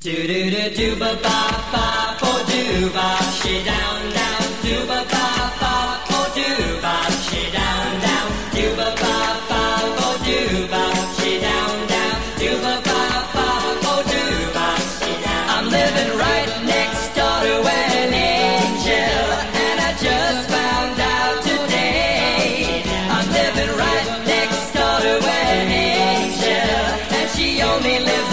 Do do do do ba ba ba oh do ba she down down do ba ba ba oh do ba she down down do ba ba ba oh do ba she down down do ba ba ba oh do ba she down. I'm living right next door to an angel, and I just found out today. I'm living right next door to an angel, and she only lives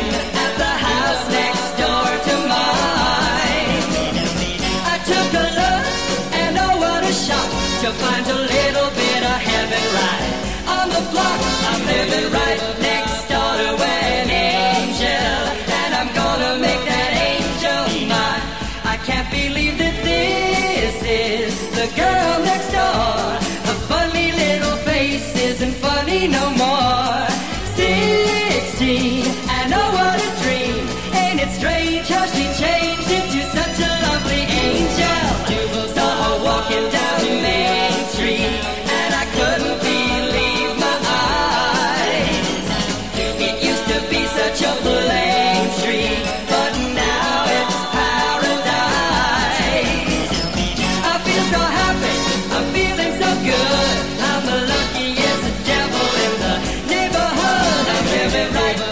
a shock to find a little bit of heaven right on the block. I'm living right next door to an angel, and I'm gonna make that angel mine. I can't believe that this is the girl next door. Her funny little face isn't funny no more. Sixteen, living right.